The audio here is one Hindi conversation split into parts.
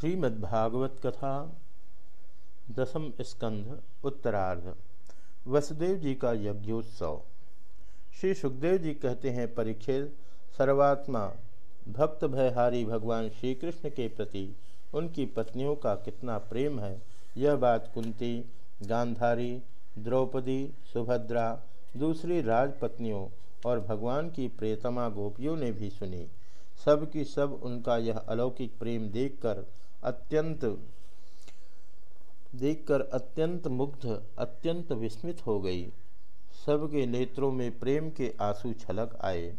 श्रीमद्भागवत कथा दसम स्कंध, उत्तरार्ध, वसुदेव जी का यज्ञोत्सव। श्री सुखदेव जी कहते हैं परीक्षित सर्वात्मा, भक्त भयहारी भगवान श्री कृष्ण के प्रति उनकी पत्नियों का कितना प्रेम है। यह बात कुंती, गांधारी, द्रौपदी, सुभद्रा, दूसरी राजपत्नियों और भगवान की प्रेतमा गोपियों ने भी सुनी। सब की सब उनका यह अलौकिक प्रेम देखकर अत्यंत, देखकर अत्यंत मुग्ध, अत्यंत विस्मित हो गई। सबके नेत्रों में प्रेम के आँसू छलक आए।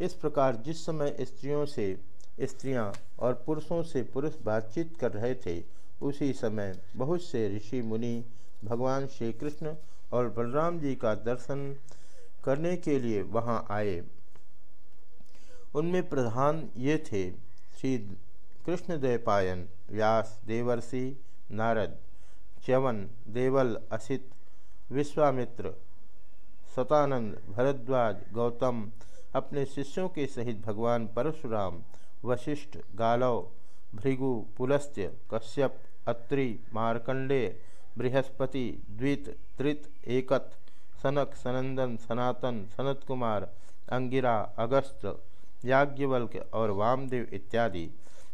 इस प्रकार जिस समय स्त्रियों से, स्त्रियाँ और पुरुषों से पुरुष बातचीत कर रहे थे, उसी समय बहुत से ऋषि मुनि भगवान श्री कृष्ण और बलराम जी का दर्शन करने के लिए वहाँ आए। उनमें प्रधान ये थे, श्री कृष्णद्वैपायन व्यास देवर्षि नारद, च्यवन देवल असित, विश्वामित्र, सतानंद भरद्वाज गौतम अपने शिष्यों के सहित भगवान परशुराम, वशिष्ठ गालव, भृगु पुलस्त्य, कश्यप, अत्रि मार्कंडे बृहस्पति, द्वित, त्रित, एकत, सनक, सनंदन, सनातन सनत कुमार अंगिरा अगस्त याज्ञवल्क और वामदेव इत्यादि।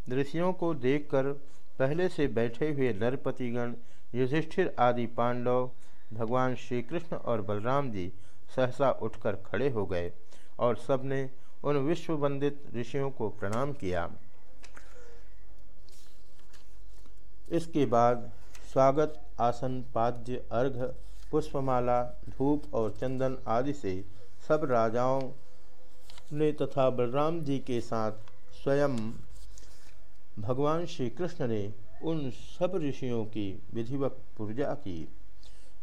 ऋषियों को देखकर पहले से बैठे हुए नरपतिगण, युधिष्ठिर आदि पांडव, भगवान श्री कृष्ण और बलराम जी सहसा उठकर खड़े हो गए और सबने उन विश्व वंदित ऋषियों को प्रणाम किया। इसके बाद स्वागत, आसन, पाद्य, अर्घ, पुष्पमाला, धूप और चंदन आदि से सब राजाओं ने तथा बलराम जी के साथ स्वयं भगवान श्री कृष्ण ने उन सब ऋषियों की विधिवत पूजा की।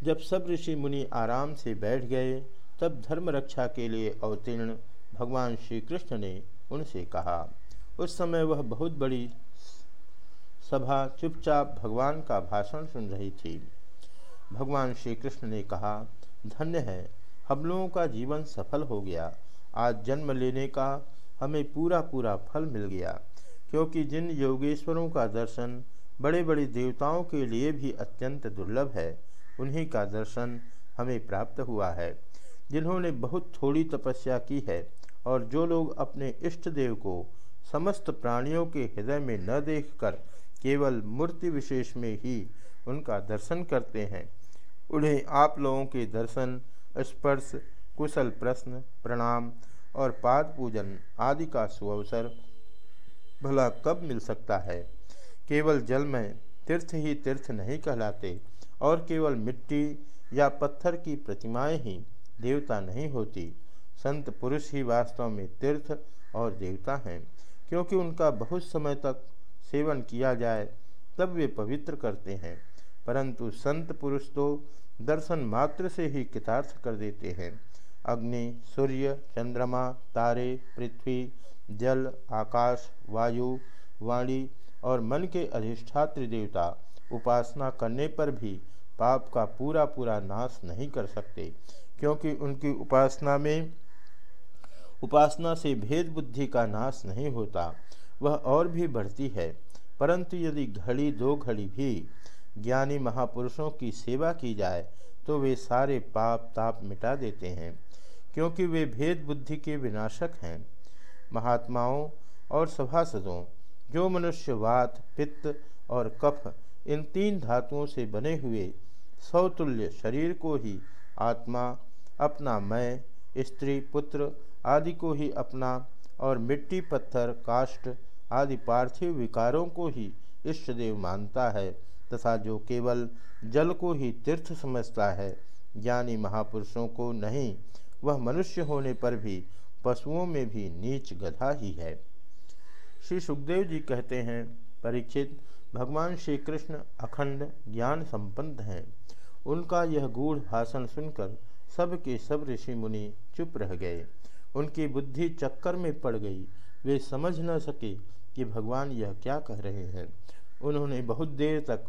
जब सब ऋषि मुनि आराम से बैठ गए, तब धर्म रक्षा के लिए अवतीर्ण भगवान श्री कृष्ण ने उनसे कहा, उस समय वह बहुत बड़ी सभा चुपचाप भगवान का भाषण सुन रही थी। भगवान श्री कृष्ण ने कहा, धन्य है, हम लोगों का जीवन सफल हो गया। आज जन्म लेने का हमें पूरा पूरा फल मिल गया। क्योंकि जिन योगेश्वरों का दर्शन बड़े बड़े देवताओं के लिए भी अत्यंत दुर्लभ है, उन्हीं का दर्शन हमें प्राप्त हुआ है, जिन्होंने बहुत थोड़ी तपस्या की है और जो लोग अपने इष्ट देव को समस्त प्राणियों के हृदय में न देखकर केवल मूर्ति विशेष में ही उनका दर्शन करते हैं, उन्हें आप लोगों के दर्शन, स्पर्श, कुशल प्रश्न, प्रणाम और पाद पूजन आदि का सुअवसर भला कब मिल सकता है? केवल जल में तीर्थ ही तीर्थ नहीं कहलाते, और केवल मिट्टी या पत्थर की प्रतिमाएँ ही देवता नहीं होती। संत पुरुष ही वास्तव में तीर्थ और देवता हैं। क्योंकि उनका बहुत समय तक सेवन किया जाए, तब वे पवित्र करते हैं। परंतु संत पुरुष तो दर्शन मात्र से ही कृतार्थ कर देते हैं। अग्नि, सूर्य, चंद्रमा, तारे, पृथ्वी, जल, आकाश, वायु, वाणी और मन के अधिष्ठात्र देवता उपासना करने पर भी पाप का पूरा पूरा नाश नहीं कर सकते, क्योंकि उनकी उपासना में, उपासना से भेद बुद्धि का नाश नहीं होता, वह और भी बढ़ती है। परंतु यदि घड़ी, दो घड़ी भी ज्ञानी महापुरुषों की सेवा की जाए तो वे सारे पाप ताप मिटा देते हैं। क्योंकि वे भेद बुद्धि के विनाशक हैं। महात्माओं और सभासदों, जो मनुष्य वात पित्त और कफ, इन तीन धातुओं से बने हुए सौतुल्य शरीर को ही आत्मा, अपना मैं, स्त्री, पुत्र आदि को ही अपना और मिट्टी, पत्थर, काष्ठ आदि पार्थिव विकारों को ही इष्ट देव मानता है तथा जो केवल जल को ही तीर्थ समझता है, ज्ञानी महापुरुषों को नहीं वह मनुष्य होने पर भी, पशुओं में भी नीच गधा ही है। श्री सुखदेव जी कहते हैं, परीक्षित, भगवान श्री कृष्ण अखंड ज्ञान संपन्न हैं। उनका यह गूढ़ भाषण सुनकर सब के सब ऋषि मुनि चुप रह गए। उनकी बुद्धि चक्कर में पड़ गई। वे समझ न सके कि भगवान यह क्या कह रहे हैं। उन्होंने बहुत देर तक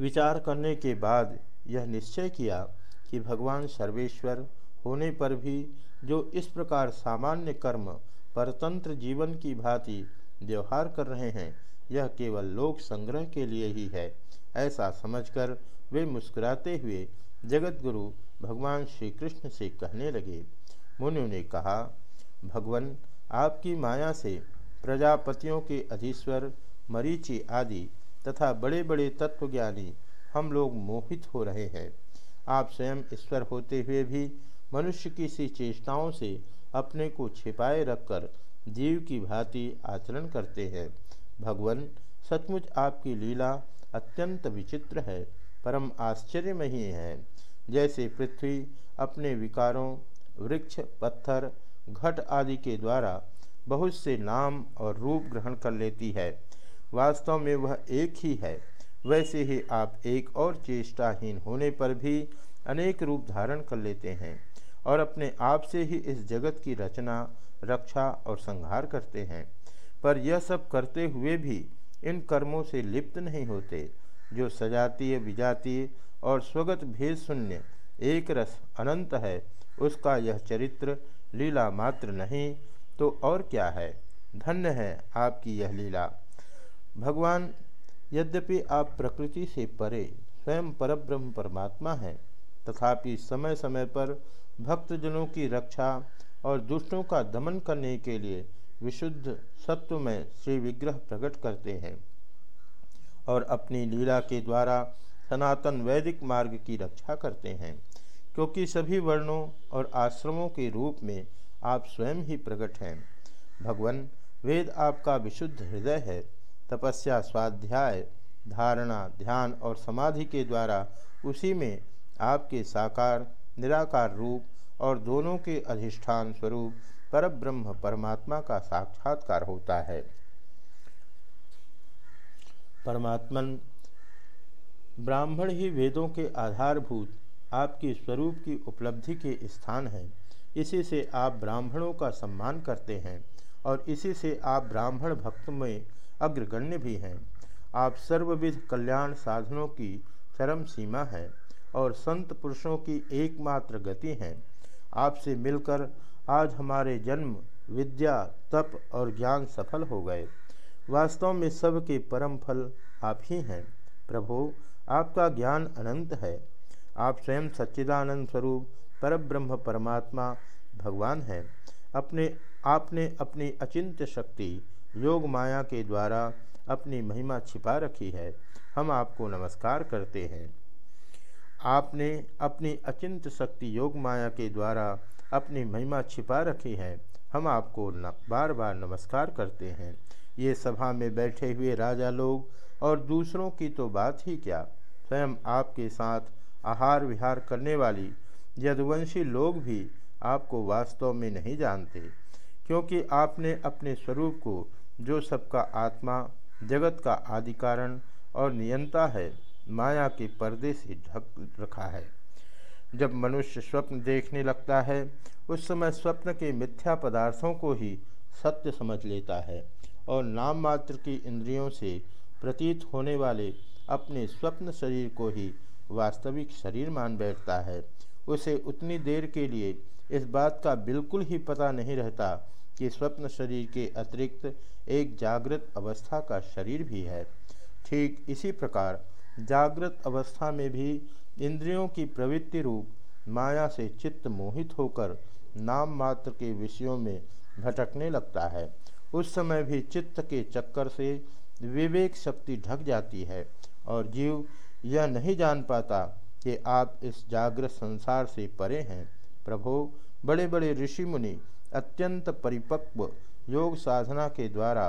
विचार करने के बाद यह निश्चय किया कि भगवान सर्वेश्वर होने पर भी जो इस प्रकार सामान्य कर्म, परतंत्र जीवन की भांति व्यवहार कर रहे हैं, यह केवल लोक संग्रह के लिए ही है। ऐसा समझकर वे मुस्कुराते हुए जगत गुरु भगवान श्री कृष्ण से कहने लगे। मुनि ने कहा, भगवान, आपकी माया से प्रजापतियों के अधीश्वर, मरीचि आदि तथा बड़े बड़े तत्वज्ञानी हम लोग मोहित हो रहे हैं। आप स्वयं ईश्वर होते हुए भी मनुष्य की सी चेष्टाओं से अपने को छिपाए रखकर जीव की भांति आचरण करते हैं। भगवान, सचमुच आपकी लीला अत्यंत विचित्र है, परम आश्चर्यमयी है। जैसे पृथ्वी अपने विकारों, वृक्ष, पत्थर, घट आदि के द्वारा बहुत से नाम और रूप ग्रहण कर लेती है। वास्तव में वह एक ही है। वैसे ही आप एक और चेष्टाहीन होने पर भी अनेक रूप धारण कर लेते हैं और अपने आप से ही इस जगत की रचना, रक्षा और संहार करते हैं। पर यह सब करते हुए भी इन कर्मों से लिप्त नहीं होते, जो सजातीय, विजातीय और स्वगत भेद शून्य, एक रस अनंत है, उसका यह चरित्र लीला मात्र नहीं तो और क्या है? धन्य है आपकी यह लीला। भगवान यद्यपि आप प्रकृति से परे स्वयं परब्रह्म परमात्मा हैं, तथापि समय समय पर भक्तजनों की रक्षा और दुष्टों का दमन करने के लिए विशुद्ध सत्व में श्री विग्रह प्रकट करते हैं और अपनी लीला के द्वारा सनातन वैदिक मार्ग की रक्षा करते हैं, क्योंकि सभी वर्णों और आश्रमों के रूप में आप स्वयं ही प्रकट हैं। भगवान, वेद आपका विशुद्ध हृदय है। तपस्या, स्वाध्याय, धारणा, ध्यान और समाधि के द्वारा उसी में आपके साकार, निराकार रूप और दोनों के अधिष्ठान स्वरूप परब्रह्म परमात्मा का साक्षात्कार होता है। परमात्मन, ब्राह्मण ही वेदों के आधारभूत आपकी स्वरूप की उपलब्धि के स्थान है। इसी से आप ब्राह्मणों का सम्मान करते हैं और इसी से आप ब्राह्मण भक्त में अग्रगण्य भी हैं। आप सर्वविध कल्याण साधनों की चरम सीमा है और संत पुरुषों की एकमात्र गति हैं। आपसे मिलकर आज हमारे जन्म, विद्या, तप और ज्ञान सफल हो गए। वास्तव में सब के परम फल आप ही हैं। प्रभु, आपका ज्ञान अनंत है। आप स्वयं सच्चिदानंद स्वरूप, परब्रह्म परमात्मा, भगवान हैं। अपने, आपने अपनी अचिंत्य शक्ति योग माया के द्वारा अपनी महिमा छिपा रखी है। हम आपको नमस्कार करते हैं। आपने अपनी अचिंत शक्ति योग माया के द्वारा अपनी महिमा छिपा रखी है। हम आपको बार बार नमस्कार करते हैं। ये सभा में बैठे हुए राजा लोग और दूसरों की तो बात ही क्या? स्वयं आपके साथ आहार विहार करने वाली यदुवंशी लोग भी आपको वास्तव में नहीं जानते, क्योंकि आपने अपने स्वरूप को जो सबका आत्मा, जगत का आदि कारण और नियंता है, माया के पर्दे से ढक रखा है। जब मनुष्य स्वप्न देखने लगता है, उस समय स्वप्न के मिथ्या पदार्थों को ही सत्य समझ लेता है और नाम मात्र की इंद्रियों से प्रतीत होने वाले अपने स्वप्न शरीर को ही वास्तविक शरीर मान बैठता है। उसे उतनी देर के लिए इस बात का बिल्कुल ही पता नहीं रहता कि स्वप्न शरीर के अतिरिक्त एक जागृत अवस्था का शरीर भी है। ठीक इसी प्रकार जागृत अवस्था में भी इंद्रियों की प्रवृत्ति रूप माया से चित्त मोहित होकर नाम मात्र के विषयों में भटकने लगता है। उस समय भी चित्त के चक्कर से विवेक शक्ति ढक जाती है और जीव यह नहीं जान पाता कि आप इस जागृत संसार से परे हैं। प्रभो बड़े बड़े ऋषि मुनि अत्यंत परिपक्व योग साधना के द्वारा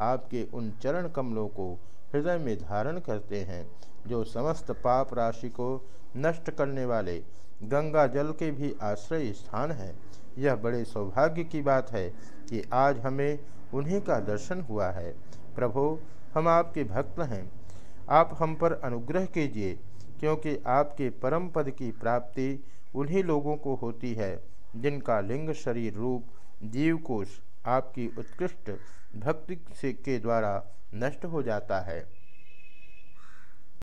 आपके उन चरण कमलों को हृदय में धारण करते हैं, जो समस्त पाप राशि को नष्ट करने वाले गंगा जल के भी आश्रय स्थान है। यह बड़े सौभाग्य की बात है कि आज हमें उन्हीं का दर्शन हुआ है। प्रभो, हम आपके भक्त हैं। आप हम पर अनुग्रह कीजिए, क्योंकि आपके परम पद की प्राप्ति उन्हीं लोगों को होती है। जिनका लिंग, शरीर, रूप, जीवकोश आपकी उत्कृष्ट भक्ति से के द्वारा नष्ट हो जाता है।